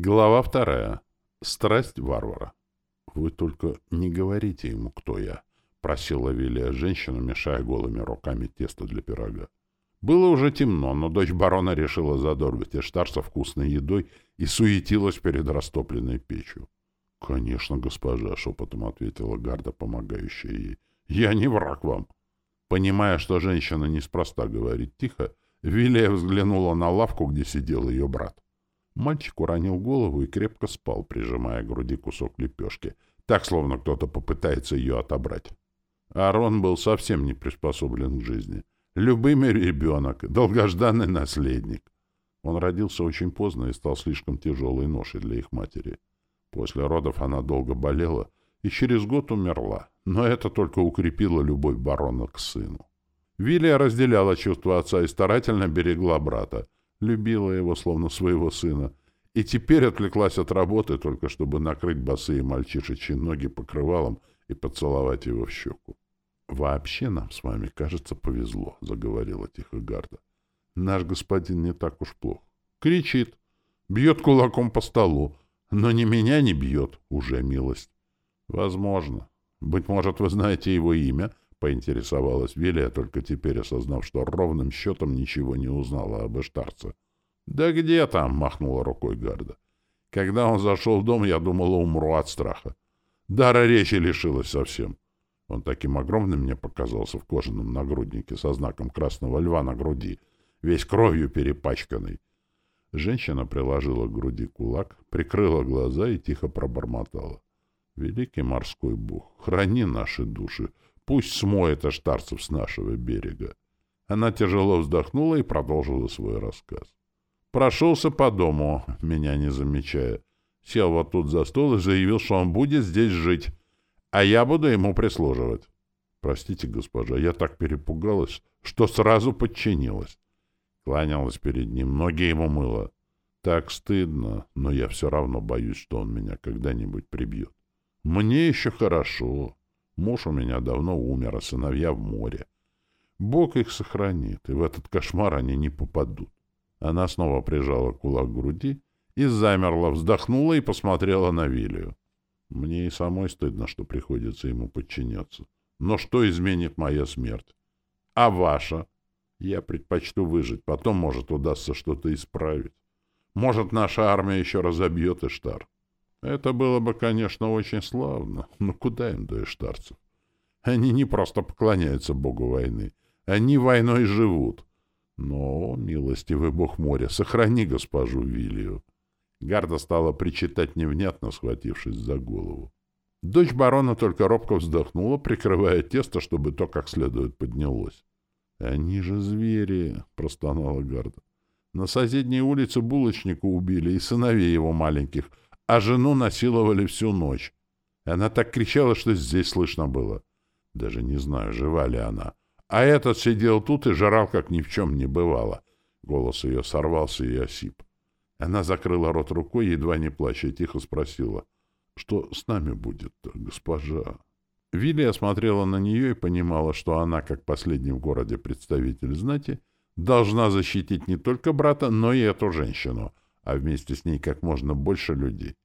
Глава вторая. Страсть варвара. «Вы только не говорите ему, кто я», — просила Вилия женщину, мешая голыми руками тесто для пирога. Было уже темно, но дочь барона решила задорвать Эштарса вкусной едой и суетилась перед растопленной печью. — Конечно, госпожа, — шепотом ответила Гарда, помогающая ей. — Я не враг вам. Понимая, что женщина неспроста говорит тихо, Вилия взглянула на лавку, где сидел ее брат. Мальчик уронил голову и крепко спал, прижимая к груди кусок лепешки, так, словно кто-то попытается ее отобрать. Арон был совсем не приспособлен к жизни. Любимый ребенок, долгожданный наследник. Он родился очень поздно и стал слишком тяжелой ношей для их матери. После родов она долго болела и через год умерла, но это только укрепило любовь барона к сыну. Вилия разделяла чувства отца и старательно берегла брата, любила его словно своего сына, и теперь отвлеклась от работы только чтобы накрыть босые мальчишечьи ноги покрывалом и поцеловать его в щеку. «Вообще нам с вами, кажется, повезло», — заговорила тихо Гарда. «Наш господин не так уж плох. Кричит, бьет кулаком по столу, но ни меня не бьет, уже милость. Возможно. Быть может, вы знаете его имя, — поинтересовалась Вилия, только теперь осознав, что ровным счетом ничего не узнала об Эштарце. — Да где там? — махнула рукой Гарда. — Когда он зашел в дом, я думала, умру от страха. Дара речи лишилась совсем. Он таким огромным мне показался в кожаном нагруднике со знаком красного льва на груди, весь кровью перепачканный. Женщина приложила к груди кулак, прикрыла глаза и тихо пробормотала. «Великий морской бог, храни наши души, пусть смоет аштарцев с нашего берега». Она тяжело вздохнула и продолжила свой рассказ. Прошелся по дому, меня не замечая. Сел вот тут за стол и заявил, что он будет здесь жить, а я буду ему прислуживать. Простите, госпожа, я так перепугалась, что сразу подчинилась. Кланялась перед ним, ноги ему мыла. Так стыдно, но я все равно боюсь, что он меня когда-нибудь прибьет. Мне еще хорошо. Муж у меня давно умер, а сыновья в море. Бог их сохранит, и в этот кошмар они не попадут. Она снова прижала кулак к груди и замерла, вздохнула и посмотрела на Вилию. Мне и самой стыдно, что приходится ему подчиняться. Но что изменит моя смерть? А ваша? Я предпочту выжить, потом, может, удастся что-то исправить. Может, наша армия еще разобьет Иштар. Это было бы, конечно, очень славно, но куда им до иштарцев? Они не просто поклоняются богу войны, они войной живут. Но, милостивый бог моря, сохрани госпожу Вилию. Гарда стала причитать невнятно, схватившись за голову. Дочь барона только робко вздохнула, прикрывая тесто, чтобы то как следует поднялось. «Они же звери!» — простонала Гарда. «На соседней улице булочника убили и сыновей его маленьких, а жену насиловали всю ночь. Она так кричала, что здесь слышно было. Даже не знаю, жива ли она. А этот сидел тут и жрал, как ни в чем не бывало». Голос ее сорвался и осип. Она закрыла рот рукой, едва не плача, и тихо спросила, «Что с нами будет-то, госпожа?» Вилли смотрела на нее и понимала, что она, как последний в городе представитель знати, должна защитить не только брата, но и эту женщину, а вместе с ней как можно больше людей.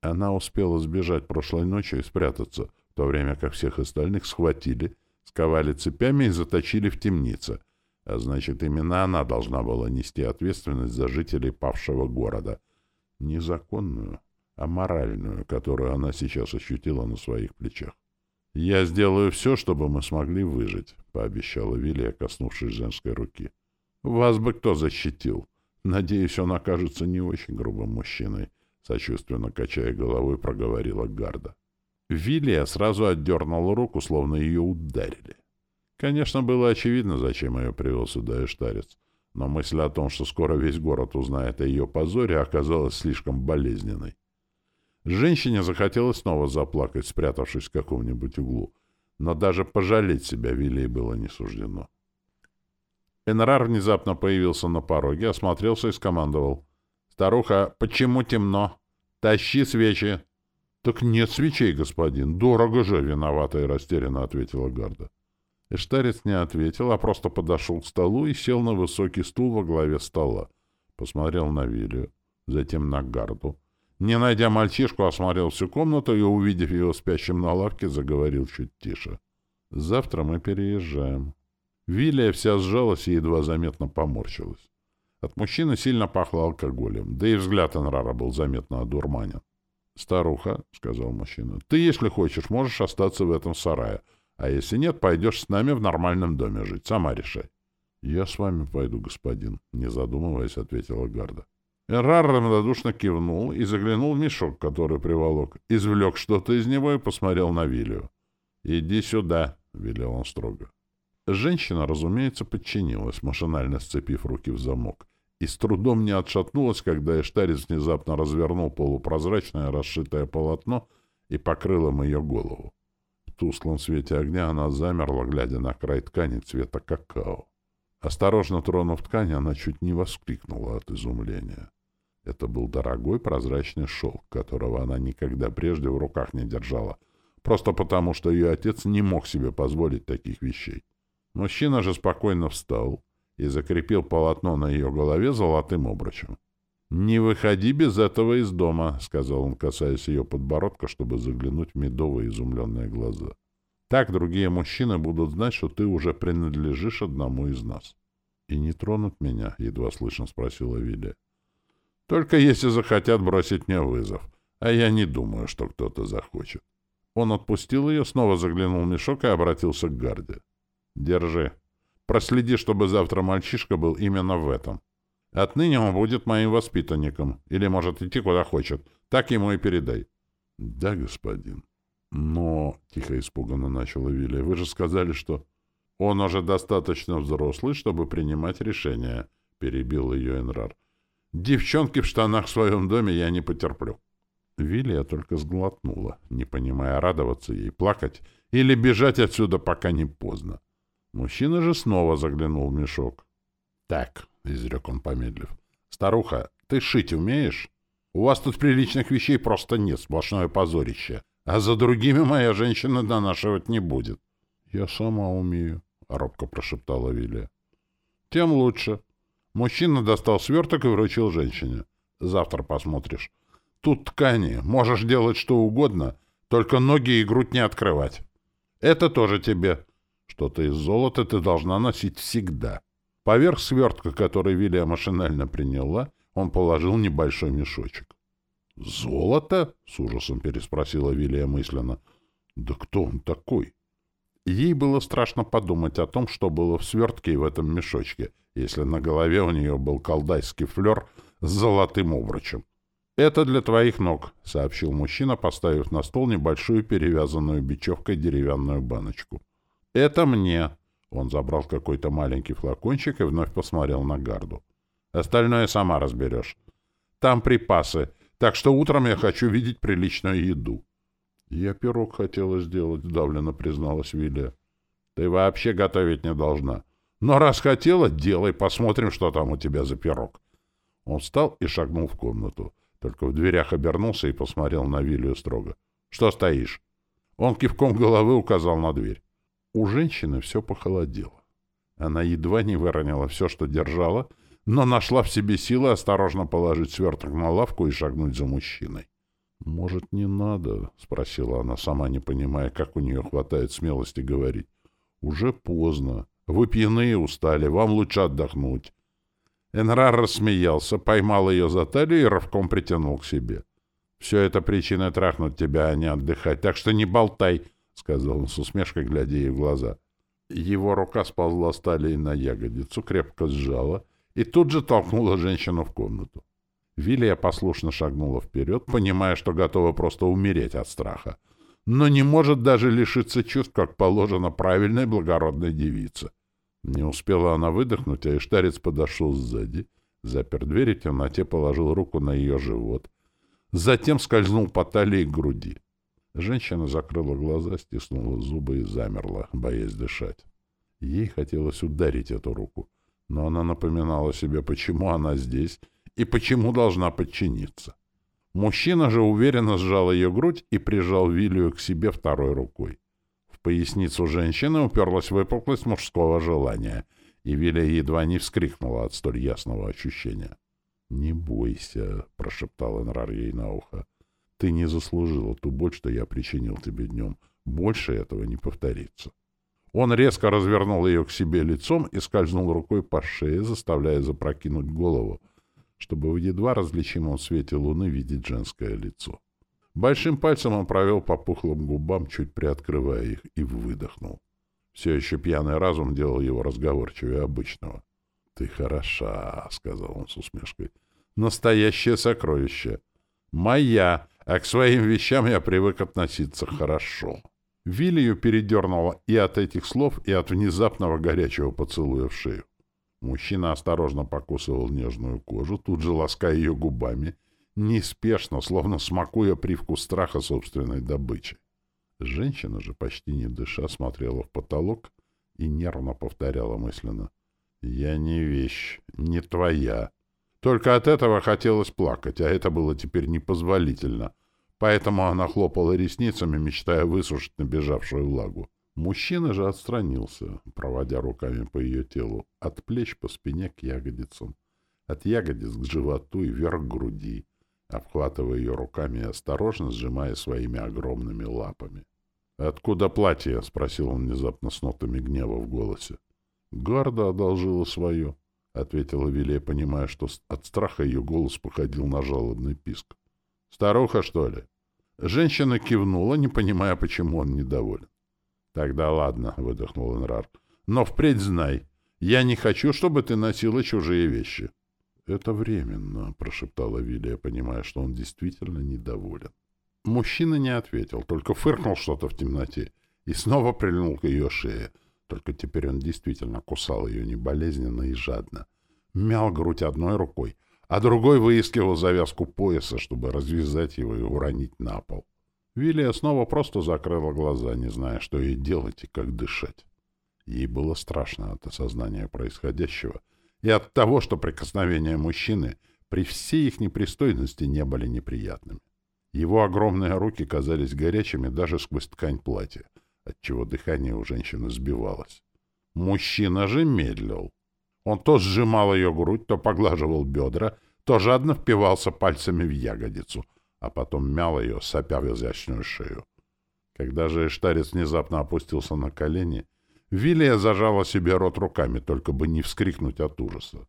Она успела сбежать прошлой ночью и спрятаться, в то время как всех остальных схватили, сковали цепями и заточили в темнице. А значит, именно она должна была нести ответственность за жителей павшего города. Незаконную, а моральную, которую она сейчас ощутила на своих плечах. «Я сделаю все, чтобы мы смогли выжить», — пообещала Вилия, коснувшись женской руки. «Вас бы кто защитил? Надеюсь, он окажется не очень грубым мужчиной», — сочувственно качая головой, проговорила Гарда. Вилия сразу отдернула руку, словно ее ударили. Конечно, было очевидно, зачем ее привел сюда Эштарец, но мысль о том, что скоро весь город узнает о ее позоре, оказалась слишком болезненной. Женщине захотелось снова заплакать, спрятавшись в каком-нибудь углу. Но даже пожалеть себя Вилей было не суждено. Энрар внезапно появился на пороге, осмотрелся и скомандовал. «Старуха, почему темно? Тащи свечи!» «Так нет свечей, господин. Дорого же!» — виновата и растерянно ответила Гарда. Эштарец не ответил, а просто подошел к столу и сел на высокий стул во главе стола. Посмотрел на Вилию, затем на Гарду, Не найдя мальчишку, осмотрел всю комнату и, увидев его спящим на лавке, заговорил чуть тише. «Завтра мы переезжаем». Вилия вся сжалась и едва заметно поморщилась. От мужчины сильно пахло алкоголем, да и взгляд Энрара был заметно одурманен. «Старуха», — сказал мужчина, — «ты, если хочешь, можешь остаться в этом сарае, а если нет, пойдешь с нами в нормальном доме жить, сама решай». «Я с вами пойду, господин», — не задумываясь, ответила Гарда. Эрар равнодушно кивнул и заглянул в мешок, который приволок, извлек что-то из него и посмотрел на Вилию. «Иди сюда», — велел он строго. Женщина, разумеется, подчинилась, машинально сцепив руки в замок, и с трудом не отшатнулась, когда Эштарец внезапно развернул полупрозрачное расшитое полотно и покрыл им ее голову. В тусклом свете огня она замерла, глядя на край ткани цвета какао. Осторожно тронув ткань, она чуть не воскликнула от изумления. Это был дорогой прозрачный шелк, которого она никогда прежде в руках не держала, просто потому, что ее отец не мог себе позволить таких вещей. Мужчина же спокойно встал, и закрепил полотно на ее голове золотым обручем. «Не выходи без этого из дома», — сказал он, касаясь ее подбородка, чтобы заглянуть в медовые изумленные глаза. «Так другие мужчины будут знать, что ты уже принадлежишь одному из нас». «И не тронут меня?» — едва слышно спросила Вилли. «Только если захотят бросить мне вызов, а я не думаю, что кто-то захочет». Он отпустил ее, снова заглянул в мешок и обратился к гарде. «Держи». Проследи, чтобы завтра мальчишка был именно в этом. Отныне он будет моим воспитанником. Или может идти куда хочет. Так ему и передай. — Да, господин. — Но, — тихо испуганно начала Вилли, — вы же сказали, что... — Он уже достаточно взрослый, чтобы принимать решения, — перебил ее Энрар. — Девчонки в штанах в своем доме я не потерплю. Вилия только сглотнула, не понимая, радоваться ей, плакать или бежать отсюда, пока не поздно. — Мужчина же снова заглянул в мешок. — Так, — изрек он, помедлив. — Старуха, ты шить умеешь? У вас тут приличных вещей просто нет, сплошное позорище. А за другими моя женщина донашивать не будет. — Я сама умею, — робко прошептала Вилия. — Тем лучше. Мужчина достал сверток и вручил женщине. — Завтра посмотришь. Тут ткани, можешь делать что угодно, только ноги и грудь не открывать. Это тоже тебе. Что-то из золота ты должна носить всегда. Поверх свертка, который Вилия машинально приняла, он положил небольшой мешочек. «Золото?» — с ужасом переспросила Вилия мысленно. «Да кто он такой?» Ей было страшно подумать о том, что было в свертке и в этом мешочке, если на голове у нее был колдайский флер с золотым обручем. «Это для твоих ног», — сообщил мужчина, поставив на стол небольшую перевязанную бечевкой деревянную баночку. «Это мне». Он забрал какой-то маленький флакончик и вновь посмотрел на гарду. «Остальное сама разберешь. Там припасы, так что утром я хочу видеть приличную еду». «Я пирог хотела сделать», — давленно призналась Вилия. «Ты вообще готовить не должна. Но раз хотела, делай, посмотрим, что там у тебя за пирог». Он встал и шагнул в комнату. Только в дверях обернулся и посмотрел на Вилию строго. «Что стоишь?» Он кивком головы указал на дверь. У женщины все похолодело. Она едва не выронила все, что держала, но нашла в себе силы осторожно положить сверток на лавку и шагнуть за мужчиной. «Может, не надо?» — спросила она, сама не понимая, как у нее хватает смелости говорить. «Уже поздно. Вы пьяны и устали. Вам лучше отдохнуть». Энрар рассмеялся, поймал ее за талию и рывком притянул к себе. «Все это причина трахнуть тебя, а не отдыхать, так что не болтай. — сказал он с усмешкой, глядя ей в глаза. Его рука сползла с талии на ягодицу, крепко сжала и тут же толкнула женщину в комнату. Вилия послушно шагнула вперед, понимая, что готова просто умереть от страха, но не может даже лишиться чувств, как положено правильной благородной девице. Не успела она выдохнуть, а Иштарец подошел сзади, запер дверь и в темноте положил руку на ее живот, затем скользнул по талии к груди. Женщина закрыла глаза, стиснула зубы и замерла, боясь дышать. Ей хотелось ударить эту руку, но она напоминала себе, почему она здесь и почему должна подчиниться. Мужчина же уверенно сжал ее грудь и прижал Вилию к себе второй рукой. В поясницу женщины уперлась выпуклость мужского желания, и Вилия едва не вскрикнула от столь ясного ощущения. «Не бойся», — прошептал Энрар ей на ухо. «Ты не заслужила ту боль, что я причинил тебе днем. Больше этого не повторится». Он резко развернул ее к себе лицом и скользнул рукой по шее, заставляя запрокинуть голову, чтобы в едва различимом свете луны видеть женское лицо. Большим пальцем он провел по пухлым губам, чуть приоткрывая их, и выдохнул. Все еще пьяный разум делал его разговорчивее обычного. — Ты хороша, — сказал он с усмешкой. — Настоящее сокровище. Моя, а к своим вещам я привык относиться хорошо. Вилью передернуло и от этих слов, и от внезапного горячего поцелуя в шею. Мужчина осторожно покусывал нежную кожу, тут же лаская ее губами, неспешно, словно смакуя привкус страха собственной добычи. Женщина же, почти не дыша, смотрела в потолок и нервно повторяла мысленно. «Я не вещь, не твоя». Только от этого хотелось плакать, а это было теперь непозволительно, поэтому она хлопала ресницами, мечтая высушить набежавшую влагу. Мужчина же отстранился, проводя руками по ее телу, от плеч по спине к ягодицам, от ягодиц к животу и вверх к груди, обхватывая ее руками и осторожно сжимая своими огромными лапами. «Откуда платье?» — спросил он внезапно с нотами гнева в голосе. «Гарда одолжила свое», — ответила Вилия, понимая, что от страха ее голос походил на жалобный писк. «Старуха, что ли?» Женщина кивнула, не понимая, почему он недоволен. «Тогда ладно», — выдохнул Энрар. «Но впредь знай, я не хочу, чтобы ты носила чужие вещи». «Это временно», — прошептала Вилия, понимая, что он действительно недоволен. Мужчина не ответил, только фыркнул что-то в темноте и снова прильнул к ее шее. Только теперь он действительно кусал ее не болезненно и жадно. Мял грудь одной рукой, а другой выискивал завязку пояса, чтобы развязать его и уронить на пол. Вилия снова просто закрыла глаза, не зная, что ей делать и как дышать. Ей было страшно от осознания происходящего и от того, что прикосновения мужчины при всей их непристойности не были неприятными. Его огромные руки казались горячими даже сквозь ткань платья, отчего дыхание у женщины сбивалось. Мужчина же медлил. Он то сжимал ее грудь, то поглаживал бедра, то жадно впивался пальцами в ягодицу, а потом мял ее, сопя в изящную шею. Когда же Эштарец внезапно опустился на колени, Вилия зажала себе рот руками, только бы не вскрикнуть от ужаса.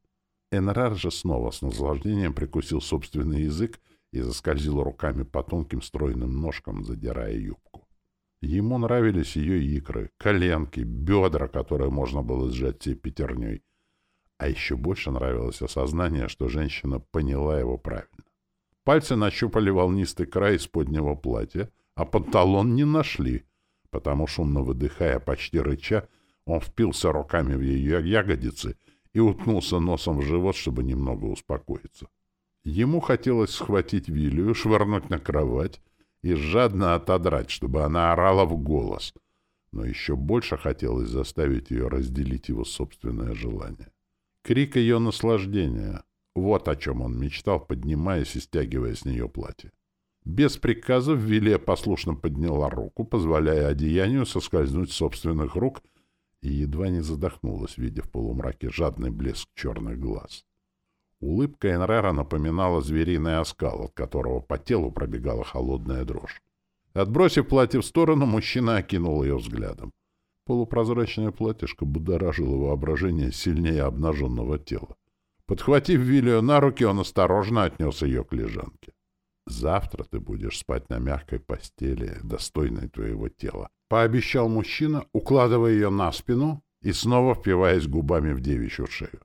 Энрар же снова с наслаждением прикусил собственный язык и заскользил руками по тонким стройным ножкам, задирая юбку. Ему нравились ее икры, коленки, бедра, которые можно было сжать всей пятерней. А еще больше нравилось осознание, что женщина поняла его правильно. Пальцы нащупали волнистый край исподнего платья, а панталон не нашли, потому, шумно выдыхая, почти рыча, он впился руками в ее ягодицы и уткнулся носом в живот, чтобы немного успокоиться. Ему хотелось схватить Вилию, швырнуть на кровать и жадно отодрать, чтобы она орала в голос. Но еще больше хотелось заставить ее разделить его собственное желание. Крик ее наслаждения — вот о чем он мечтал, поднимаясь и стягивая с нее платье. Без приказов Вилия послушно подняла руку, позволяя одеянию соскользнуть с собственных рук, и едва не задохнулась, видя в полумраке жадный блеск черных глаз. Улыбка Энрера напоминала звериный оскал, от которого по телу пробегала холодная дрожь. Отбросив платье в сторону, мужчина окинул ее взглядом. Полупрозрачное платьишко будоражило воображение сильнее обнаженного тела. Подхватив Вилию на руки, он осторожно отнес ее к лежанке. «Завтра ты будешь спать на мягкой постели, достойной твоего тела», — пообещал мужчина, укладывая ее на спину и снова впиваясь губами в девичью шею.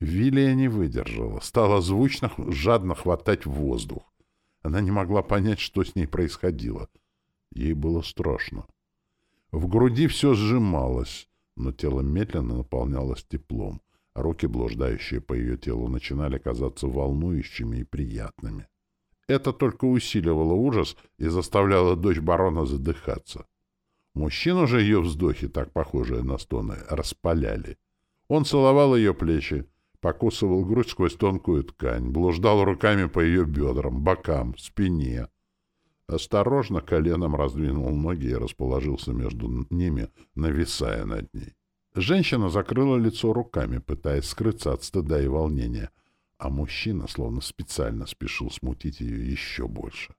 Вилия не выдержала, стала звучно, жадно хватать воздух. Она не могла понять, что с ней происходило. Ей было страшно. В груди все сжималось, но тело медленно наполнялось теплом, руки, блуждающие по ее телу, начинали казаться волнующими и приятными. Это только усиливало ужас и заставляло дочь барона задыхаться. Мужчину же ее вздохи, так похожие на стоны, распаляли. Он целовал ее плечи, покусывал грудь сквозь тонкую ткань, блуждал руками по ее бедрам, бокам, спине. Осторожно коленом раздвинул ноги и расположился между ними, нависая над ней. Женщина закрыла лицо руками, пытаясь скрыться от стыда и волнения, а мужчина словно специально спешил смутить ее еще больше.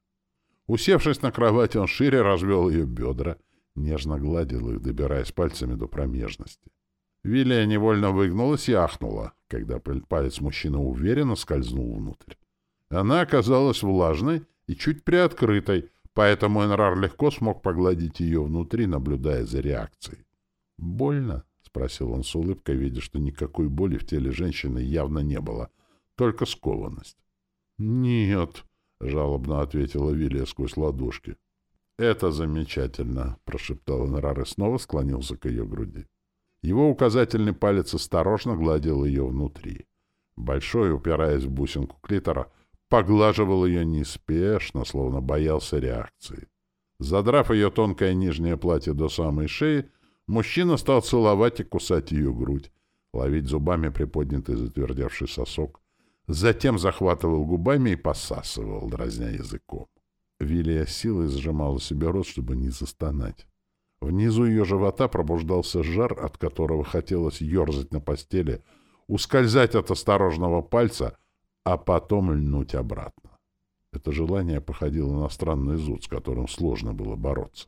Усевшись на кровати, он шире развел ее бедра, нежно гладил их, добираясь пальцами до промежности. Вилия невольно выгнулась и ахнула, когда палец мужчины уверенно скользнул внутрь. Она оказалась влажной и чуть приоткрытой, поэтому Энрар легко смог погладить ее внутри, наблюдая за реакцией. «Больно?» — спросил он с улыбкой, видя, что никакой боли в теле женщины явно не было, только скованность. «Нет», — жалобно ответила Вилия сквозь ладошки. «Это замечательно», — прошептал Энрар и снова склонился к ее груди. Его указательный палец осторожно гладил ее внутри. Большой, упираясь в бусинку клитора, поглаживал ее неспешно, словно боялся реакции. Задрав ее тонкое нижнее платье до самой шеи, мужчина стал целовать и кусать ее грудь, ловить зубами приподнятый затвердевший сосок, затем захватывал губами и посасывал, дразня языком. Вилия силой сжимала себе рот, чтобы не застонать. Внизу ее живота пробуждался жар, от которого хотелось ерзать на постели, ускользать от осторожного пальца, а потом льнуть обратно. Это желание походило на странный зуд, с которым сложно было бороться.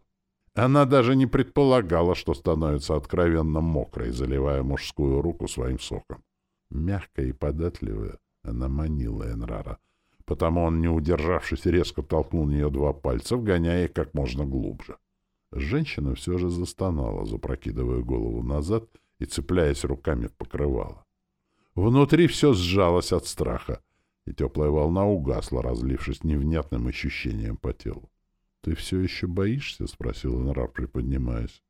Она даже не предполагала, что становится откровенно мокрой, заливая мужскую руку своим соком. Мягкая и податливая, она манила Энрара, потому он, не удержавшись, резко толкнул нее два пальца, вгоняя их как можно глубже. Женщина все же застонала, запрокидывая голову назад и цепляясь руками в покрывало. Внутри все сжалось от страха, и теплая волна угасла, разлившись невнятным ощущением по телу. — Ты все еще боишься? — спросил Энрар, приподнимаясь.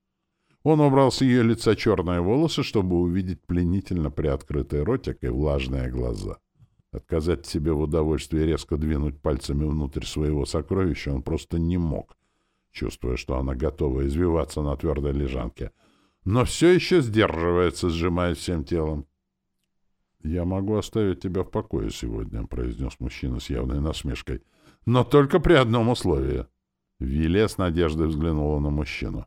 Он убрал с ее лица черные волосы, чтобы увидеть пленительно приоткрытый ротик и влажные глаза. Отказать себе в удовольствии резко двинуть пальцами внутрь своего сокровища он просто не мог, чувствуя, что она готова извиваться на твердой лежанке, но все еще сдерживается, сжимая всем телом. «Я могу оставить тебя в покое сегодня», — произнес мужчина с явной насмешкой. «Но только при одном условии». Вилия с надеждой взглянула на мужчину.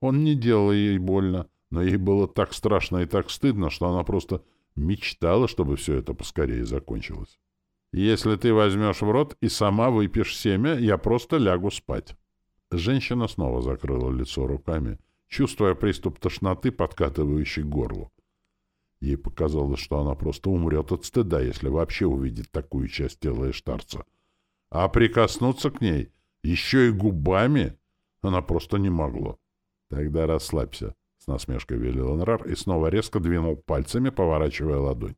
Он не делал ей больно, но ей было так страшно и так стыдно, что она просто мечтала, чтобы все это поскорее закончилось. «Если ты возьмешь в рот и сама выпьешь семя, я просто лягу спать». Женщина снова закрыла лицо руками, чувствуя приступ тошноты, подкатывающий к горлу. Ей показалось, что она просто умрет от стыда, если вообще увидит такую часть тела Эштарца. А прикоснуться к ней еще и губами она просто не могла. Тогда расслабься, — с насмешкой велел Энрар и снова резко двинул пальцами, поворачивая ладонь.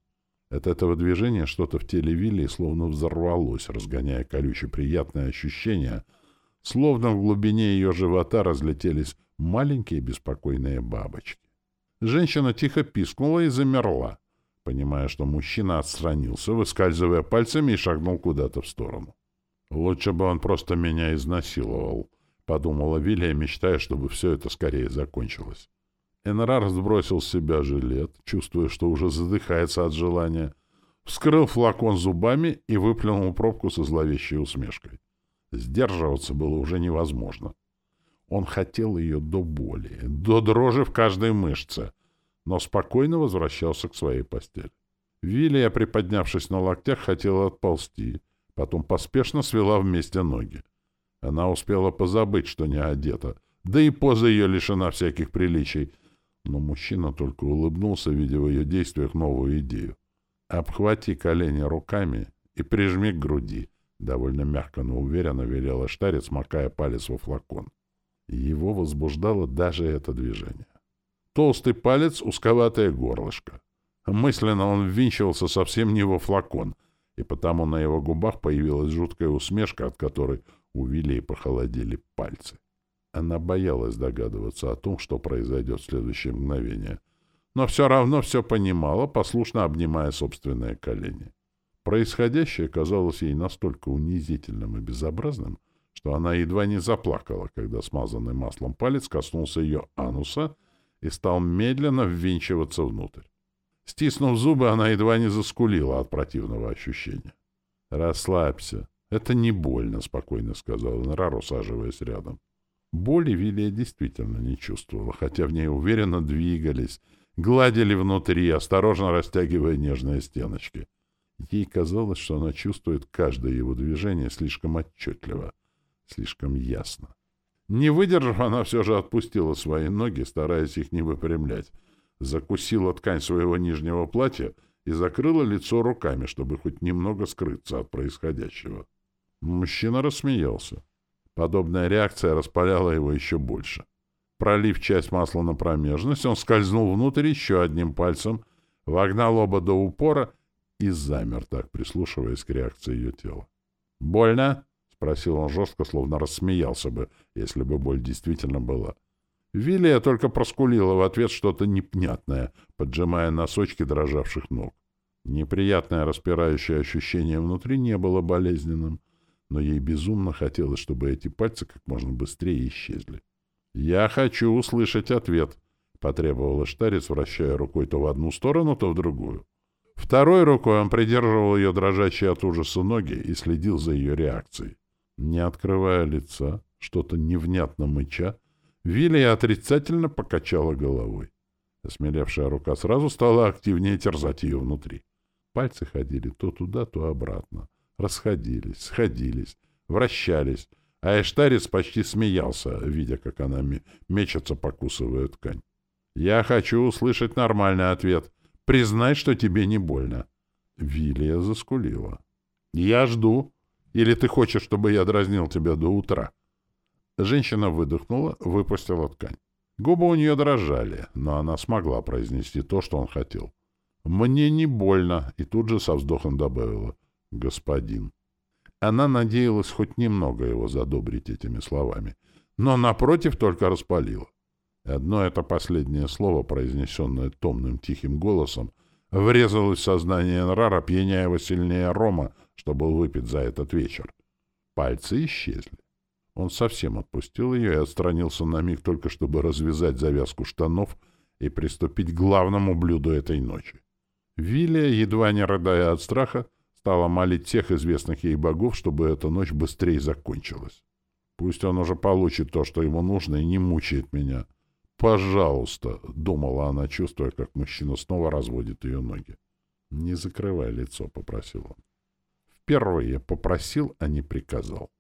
От этого движения что-то в теле Вилли словно взорвалось, разгоняя колюче приятное ощущение — Словно в глубине ее живота разлетелись маленькие беспокойные бабочки. Женщина тихо пискнула и замерла, понимая, что мужчина отстранился, выскальзывая пальцами и шагнул куда-то в сторону. «Лучше бы он просто меня изнасиловал», — подумала Вилия, мечтая, чтобы все это скорее закончилось. Энрар сбросил с себя жилет, чувствуя, что уже задыхается от желания, вскрыл флакон зубами и выплюнул пробку со зловещей усмешкой. Сдерживаться было уже невозможно. Он хотел ее до боли, до дрожи в каждой мышце, но спокойно возвращался к своей постели. Вилия, приподнявшись на локтях, хотела отползти, потом поспешно свела вместе ноги. Она успела позабыть, что не одета, да и поза ее лишена всяких приличий, но мужчина только улыбнулся, видя в ее действиях новую идею. «Обхвати колени руками и прижми к груди», Довольно мягко, но уверенно велела штарец, макая палец во флакон. Его возбуждало даже это движение. Толстый палец, узковатое горлышко. Мысленно он ввинчивался совсем не во флакон, и потому на его губах появилась жуткая усмешка, от которой у Вилли похолодели пальцы. Она боялась догадываться о том, что произойдет в следующее мгновение, но все равно все понимала, послушно обнимая собственные колени. Происходящее казалось ей настолько унизительным и безобразным, что она едва не заплакала, когда смазанный маслом палец коснулся ее ануса и стал медленно ввинчиваться внутрь. Стиснув зубы, она едва не заскулила от противного ощущения. «Расслабься. Это не больно», — спокойно сказал Энрар, усаживаясь рядом. Боли Вилия действительно не чувствовала, хотя в ней уверенно двигались, гладили внутри, осторожно растягивая нежные стеночки. Ей казалось, что она чувствует каждое его движение слишком отчетливо, слишком ясно. Не выдержав, она все же отпустила свои ноги, стараясь их не выпрямлять, закусила ткань своего нижнего платья и закрыла лицо руками, чтобы хоть немного скрыться от происходящего. Мужчина рассмеялся. Подобная реакция распаляла его еще больше. Пролив часть масла на промежность, он скользнул внутрь еще одним пальцем, вогнал оба до упора и замер так, прислушиваясь к реакции ее тела. «Больно?» — спросил он жестко, словно рассмеялся бы, если бы боль действительно была. Вилия только проскулила в ответ что-то непнятное, поджимая носочки дрожавших ног. Неприятное распирающее ощущение внутри не было болезненным, но ей безумно хотелось, чтобы эти пальцы как можно быстрее исчезли. «Я хочу услышать ответ», — потребовала Штарец, вращая рукой то в одну сторону, то в другую. Второй рукой он придерживал ее дрожащие от ужаса ноги и следил за ее реакцией. Не открывая лица, что-то невнятно мыча, Вилия отрицательно покачала головой. Осмелевшая рука сразу стала активнее терзать ее внутри. Пальцы ходили то туда, то обратно. Расходились, сходились, вращались, а Эштарец почти смеялся, видя, как она мечется, покусывая ткань. «Я хочу услышать нормальный ответ. Признай, что тебе не больно». Вилия заскулила. «Я жду. Или ты хочешь, чтобы я дразнил тебя до утра?» Женщина выдохнула, выпустила ткань. Губы у нее дрожали, но она смогла произнести то, что он хотел. «Мне не больно», и тут же со вздохом добавила «господин». Она надеялась хоть немного его задобрить этими словами, но, напротив, только распалила. Одно это последнее слово, произнесенное томным тихим голосом, врезалось в сознание Нрара, пьяняя его сильнее Рома, что был выпит за этот вечер. Пальцы исчезли. Он совсем отпустил ее и отстранился на миг только чтобы развязать завязку штанов и приступить к главному блюду этой ночи. Вилия, едва не рыдая от страха, стала молить всех известных ей богов, чтобы эта ночь быстрее закончилась. Пусть он уже получит то, что ему нужно, и не мучает меня. «Пожалуйста», — думала она, чувствуя, как мужчина снова разводит ее ноги. «Не закрывай лицо», — попросил он. Впервые попросил, а не приказал.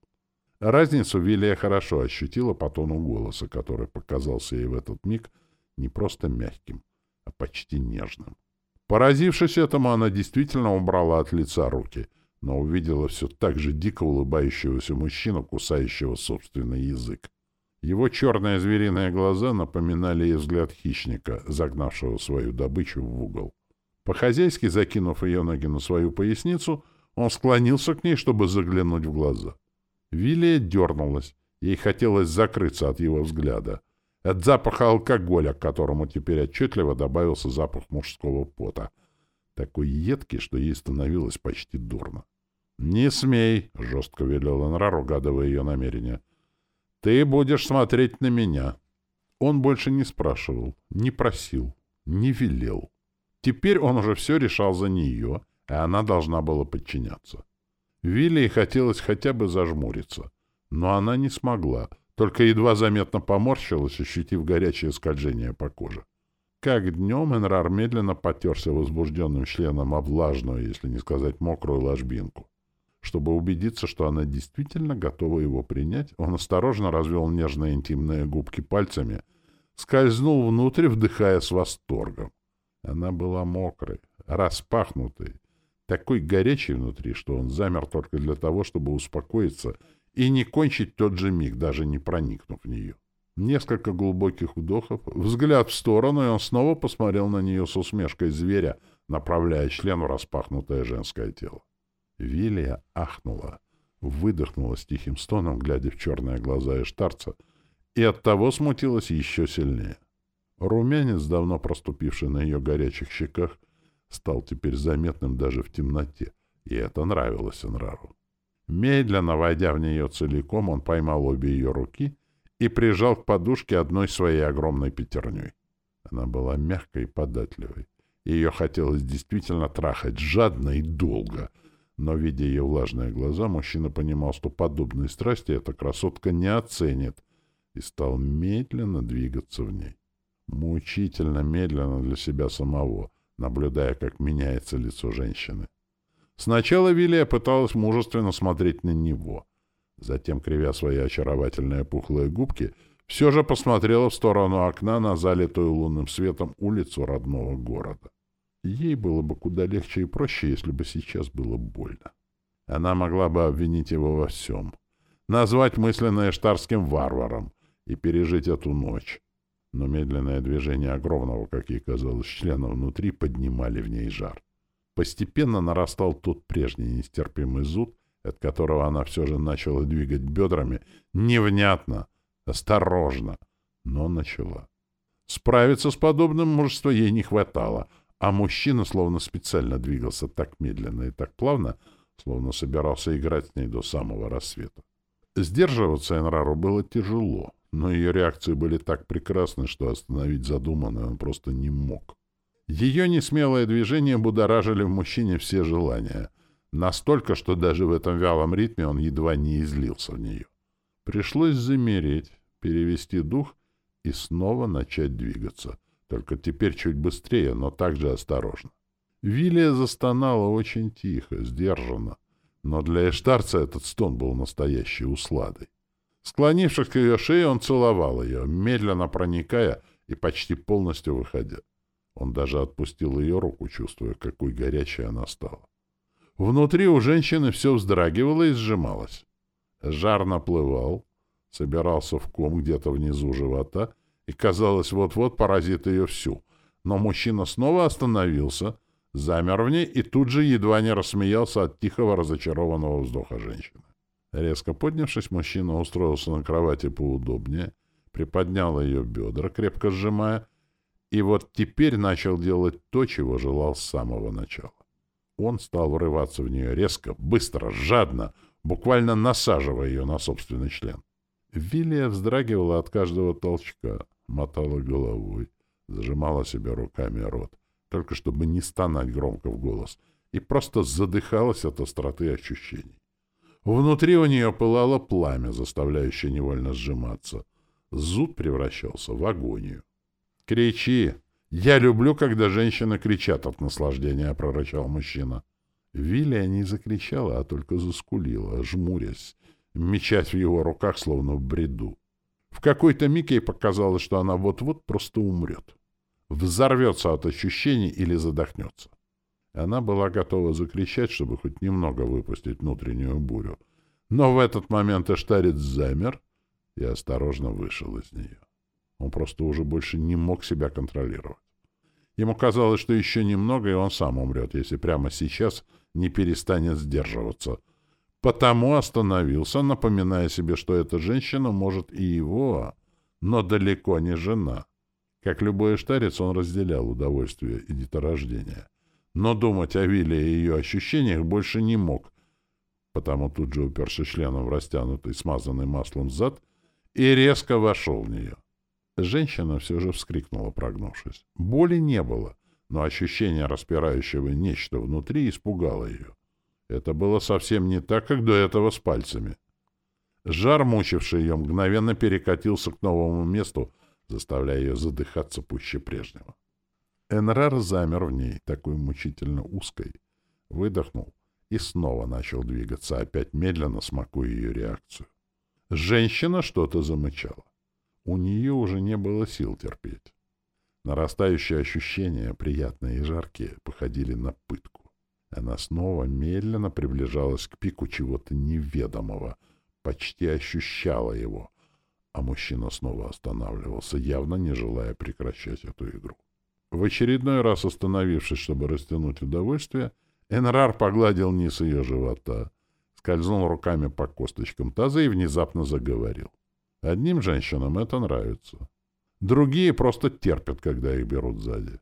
Разницу Вилия хорошо ощутила по тону голоса, который показался ей в этот миг не просто мягким, а почти нежным. Поразившись этому, она действительно убрала от лица руки, но увидела все так же дико улыбающегося мужчину, кусающего собственный язык. Его черные звериные глаза напоминали ей взгляд хищника, загнавшего свою добычу в угол. По-хозяйски закинув ее ноги на свою поясницу, он склонился к ней, чтобы заглянуть в глаза. Вилия дернулась. Ей хотелось закрыться от его взгляда. От запаха алкоголя, к которому теперь отчетливо добавился запах мужского пота. Такой едкий, что ей становилось почти дурно. «Не смей!» — жестко велел Энрар, угадывая ее намерение. «Ты будешь смотреть на меня». Он больше не спрашивал, не просил, не велел. Теперь он уже все решал за нее, и она должна была подчиняться. Вилли хотелось хотя бы зажмуриться, но она не смогла, только едва заметно поморщилась, ощутив горячее скольжение по коже. Как днем Энрар медленно потерся возбужденным членом о влажную, если не сказать мокрую ложбинку. Чтобы убедиться, что она действительно готова его принять, он осторожно развел нежные интимные губки пальцами, скользнул внутрь, вдыхая с восторгом. Она была мокрой, распахнутой, такой горячий внутри, что он замер только для того, чтобы успокоиться и не кончить тот же миг, даже не проникнув в нее. Несколько глубоких вдохов, взгляд в сторону, и он снова посмотрел на нее с усмешкой зверя, направляя член в распахнутое женское тело. Вилия ахнула, выдохнула с тихим стоном, глядя в черные глаза Эштарца, и оттого смутилась еще сильнее. Румянец, давно проступивший на ее горячих щеках, стал теперь заметным даже в темноте, и это нравилось Энрару. Медленно войдя в нее целиком, он поймал обе ее руки и прижал к подушке одной своей огромной пятерней. Она была мягкой и податливой. Ее хотелось действительно трахать жадно и долго, но, видя ее влажные глаза, мужчина понимал, что подобной страсти эта красотка не оценит, и стал медленно двигаться в ней. Мучительно медленно для себя самого — наблюдая, как меняется лицо женщины. Сначала Вилия пыталась мужественно смотреть на него. Затем, кривя свои очаровательные пухлые губки, все же посмотрела в сторону окна на залитую лунным светом улицу родного города. Ей было бы куда легче и проще, если бы сейчас было больно. Она могла бы обвинить его во всем, назвать мысленно эштарским варваром и пережить эту ночь. Но медленное движение огромного, как ей казалось, члена внутри поднимали в ней жар. Постепенно нарастал тот прежний нестерпимый зуд, от которого она все же начала двигать бедрами невнятно, осторожно, но начала. Справиться с подобным мужества ей не хватало — а мужчина словно специально двигался так медленно и так плавно, словно собирался играть с ней до самого рассвета. Сдерживаться Энрару было тяжело, но ее реакции были так прекрасны, что остановить задуманное он просто не мог. Ее несмелое движение будоражили в мужчине все желания, настолько, что даже в этом вялом ритме он едва не излился в нее. Пришлось замереть, перевести дух и снова начать двигаться — только теперь чуть быстрее, но также осторожно. Вилия застонала очень тихо, сдержанно, но для эштарца этот стон был настоящей усладой. Склонившись к ее шее, он целовал ее, медленно проникая и почти полностью выходя. Он даже отпустил ее руку, чувствуя, какой горячей она стала. Внутри у женщины все вздрагивало и сжималось. Жар наплывал, собирался в ком где-то внизу живота и, казалось, вот-вот поразит ее всю. Но мужчина снова остановился, замер в ней и тут же едва не рассмеялся от тихого разочарованного вздоха женщины. Резко поднявшись, мужчина устроился на кровати поудобнее, приподнял ее бедра, крепко сжимая, и вот теперь начал делать то, чего желал с самого начала. Он стал врываться в нее резко, быстро, жадно, буквально насаживая ее на собственный член. Вилия вздрагивала от каждого толчка, мотала головой, зажимала себе руками рот, только чтобы не стонать громко в голос, и просто задыхалась от остроты ощущений. Внутри у нее пылало пламя, заставляющее невольно сжиматься. Зуд превращался в агонию. «Кричи! Я люблю, когда женщины кричат от наслаждения!» — прорычал мужчина. Вилия не закричала, а только заскулила, жмурясь, мечась в его руках, словно в бреду. В какой-то миг ей показалось, что она вот-вот просто умрет. Взорвется от ощущений или задохнется. Она была готова закричать, чтобы хоть немного выпустить внутреннюю бурю. Но в этот момент Эштарец замер и осторожно вышел из нее. Он просто уже больше не мог себя контролировать. Ему казалось, что еще немного, и он сам умрет, если прямо сейчас не перестанет сдерживаться — Потому остановился, напоминая себе, что эта женщина может и его, но далеко не жена. Как любой штарец, он разделял удовольствие и деторождения. Но думать о Вилле и ее ощущениях больше не мог, потому тут же уперся членом в растянутый, смазанный маслом зад и резко вошел в нее. Женщина все же вскрикнула, прогнувшись. Боли не было, но ощущение распирающего нечто внутри испугало ее. Это было совсем не так, как до этого с пальцами. Жар, мучивший ее, мгновенно перекатился к новому месту, заставляя ее задыхаться пуще прежнего. Энрар замер в ней, такой мучительно узкой, выдохнул и снова начал двигаться, опять медленно смакуя ее реакцию. Женщина что-то замычала. У нее уже не было сил терпеть. Нарастающие ощущения, приятные и жаркие, походили на пытку. Она снова медленно приближалась к пику чего-то неведомого, почти ощущала его, а мужчина снова останавливался, явно не желая прекращать эту игру. В очередной раз остановившись, чтобы растянуть удовольствие, Энрар погладил низ ее живота, скользнул руками по косточкам таза и внезапно заговорил. Одним женщинам это нравится. Другие просто терпят, когда их берут сзади.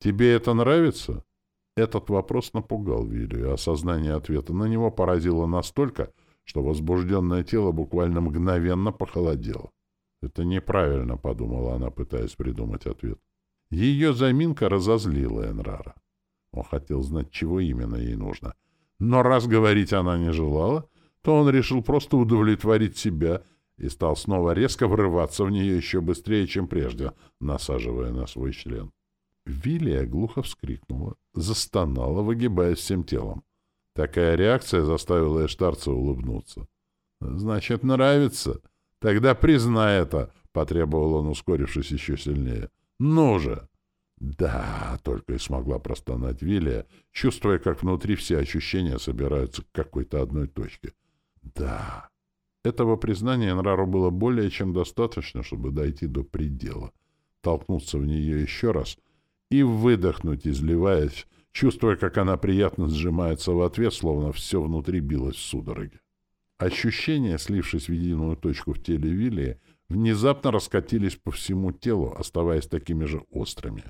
«Тебе это нравится?» Этот вопрос напугал Вилли, и осознание ответа на него поразило настолько, что возбужденное тело буквально мгновенно похолодело. «Это неправильно», — подумала она, пытаясь придумать ответ. Ее заминка разозлила Энрара. Он хотел знать, чего именно ей нужно. Но раз говорить она не желала, то он решил просто удовлетворить себя и стал снова резко врываться в нее еще быстрее, чем прежде, насаживая на свой член. Вилия глухо вскрикнула, застонала, выгибаясь всем телом. Такая реакция заставила Эштарца улыбнуться. «Значит, нравится? Тогда признай это!» — потребовал он, ускорившись еще сильнее. «Ну же!» «Да!» — только и смогла простонать Вилия, чувствуя, как внутри все ощущения собираются к какой-то одной точке. «Да!» Этого признания Энрару было более чем достаточно, чтобы дойти до предела, толкнуться в нее еще раз и выдохнуть, изливаясь, чувствуя, как она приятно сжимается в ответ, словно все внутри билось в судороге. Ощущения, слившись в единую точку в теле Вилли, внезапно раскатились по всему телу, оставаясь такими же острыми.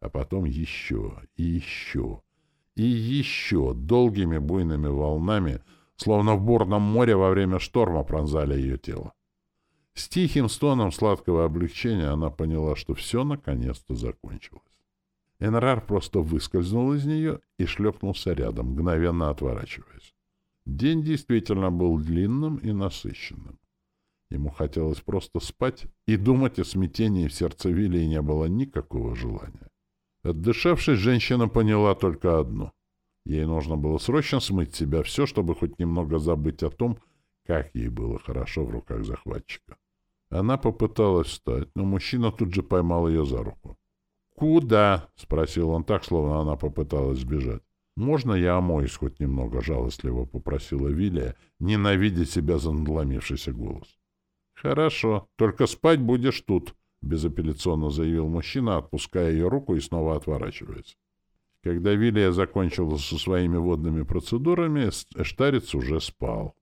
А потом еще и еще и еще долгими буйными волнами, словно в бурном море во время шторма пронзали ее тело. С тихим стоном сладкого облегчения она поняла, что все наконец-то закончилось. Энрар просто выскользнул из нее и шлепнулся рядом, мгновенно отворачиваясь. День действительно был длинным и насыщенным. Ему хотелось просто спать, и думать о смятении в сердце Вилли не было никакого желания. Отдышавшись, женщина поняла только одно. Ей нужно было срочно смыть с себя все, чтобы хоть немного забыть о том, как ей было хорошо в руках захватчика. Она попыталась встать, но мужчина тут же поймал ее за руку. «Куда?» — спросил он так, словно она попыталась сбежать. «Можно я омоюсь хоть немного?» — жалостливо попросила Вилия, ненавидя себя за надломившийся голос. «Хорошо, только спать будешь тут», — безапелляционно заявил мужчина, отпуская ее руку и снова отворачиваясь. Когда Вилия закончила со своими водными процедурами, Эштарец уже спал.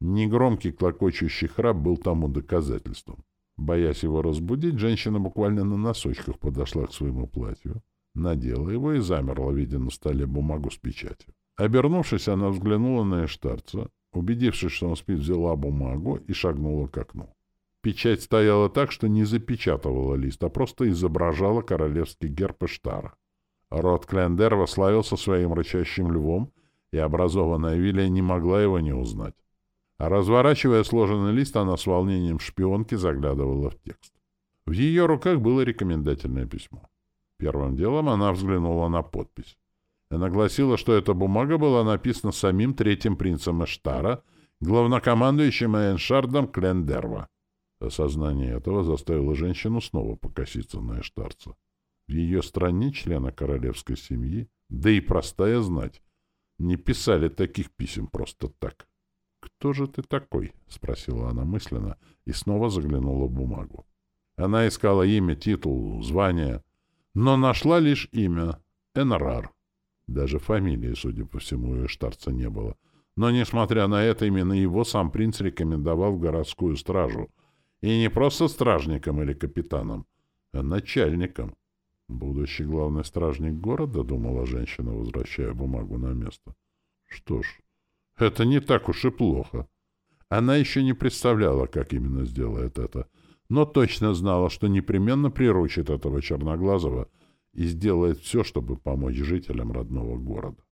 Негромкий клокочущий храп был тому доказательством. Боясь его разбудить, женщина буквально на носочках подошла к своему платью, надела его и замерла, видя на столе бумагу с печатью. Обернувшись, она взглянула на Эштарца, убедившись, что он спит, взяла бумагу и шагнула к окну. Печать стояла так, что не запечатывала лист, а просто изображала королевский герб Эштара. Род Клендерва славился своим рычащим львом, и образованная Вилия не могла его не узнать. А разворачивая сложенный лист, она с волнением шпионки заглядывала в текст. В ее руках было рекомендательное письмо. Первым делом она взглянула на подпись. Она гласила, что эта бумага была написана самим третьим принцем Эштара, главнокомандующим Эйншардом Клендерва. Осознание этого заставило женщину снова покоситься на Эштарца. В ее стране члена королевской семьи, да и простая знать, не писали таких писем просто так. «Кто же ты такой?» — спросила она мысленно и снова заглянула в бумагу. Она искала имя, титул, звание, но нашла лишь имя — Энрар. Даже фамилии, судя по всему, у Эштарца не было. Но, несмотря на это, именно его сам принц рекомендовал в городскую стражу. И не просто стражником или капитаном, а начальником. Будущий главный стражник города, — думала женщина, возвращая бумагу на место. Что ж, это не так уж и плохо. Она еще не представляла, как именно сделает это, но точно знала, что непременно приручит этого черноглазого и сделает все, чтобы помочь жителям родного города.